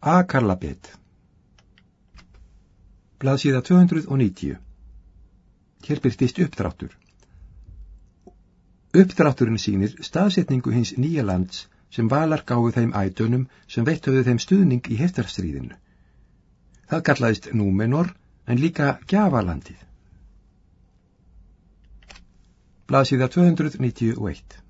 A-Karlabet Blaðsíða 290 Hér byrtist uppdráttur. Uppdrátturinn sínir staðsetningu hins nýja lands sem valar gáðu þeim ædönum sem veittuðu þeim stuðning í heftarstríðinu. Það kallaðist Númenor en líka Gjafalandið. Blaðsíða 291